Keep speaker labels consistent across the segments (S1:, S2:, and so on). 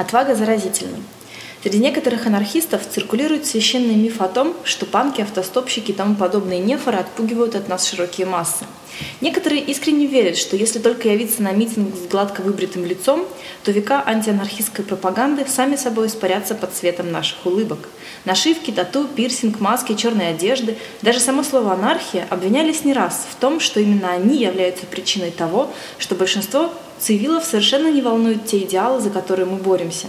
S1: Отвага заразительна. Среди некоторых анархистов циркулирует священный миф о том, что панки, автостопщики и тому подобные нефоры отпугивают от нас широкие массы. Некоторые искренне верят, что если только явиться на митинг с гладко выбритым лицом, то века антианархистской пропаганды сами собой испарятся под светом наших улыбок. Нашивки, тату, пирсинг, маски, черные одежды, даже само слово «анархия» обвинялись не раз в том, что именно они являются причиной того, что большинство цивилов совершенно не волнуют те идеалы, за которые мы боремся.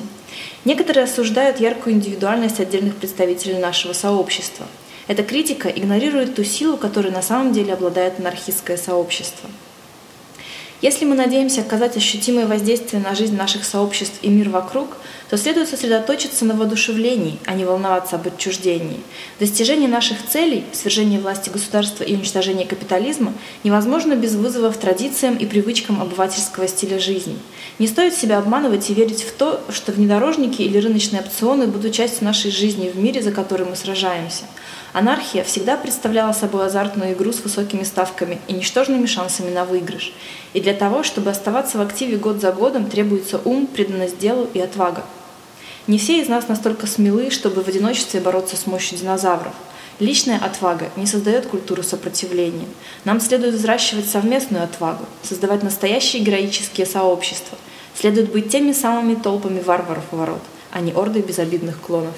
S1: Некоторые осуждают яркую индивидуальность отдельных представителей нашего сообщества. Эта критика игнорирует ту силу, которой на самом деле обладает анархистское сообщество. Если мы надеемся оказать ощутимое воздействие на жизнь наших сообществ и мир вокруг, то следует сосредоточиться на воодушевлении, а не волноваться об отчуждении. Достижение наших целей, свержение власти государства и уничтожение капитализма невозможно без вызовов традициям и привычкам обывательского стиля жизни. Не стоит себя обманывать и верить в то, что внедорожники или рыночные опционы будут частью нашей жизни в мире, за который мы сражаемся. Анархия всегда представляла собой азартную игру с высокими ставками и ничтожными шансами на выигрыш. И для того, чтобы оставаться в активе год за годом, требуется ум, преданность делу и отвага. Не все из нас настолько смелы, чтобы в одиночестве бороться с мощью динозавров. Личная отвага не создает культуру сопротивления. Нам следует взращивать совместную отвагу, создавать настоящие героические сообщества. Следует быть теми самыми толпами варваров ворот, а не ордой безобидных клонов.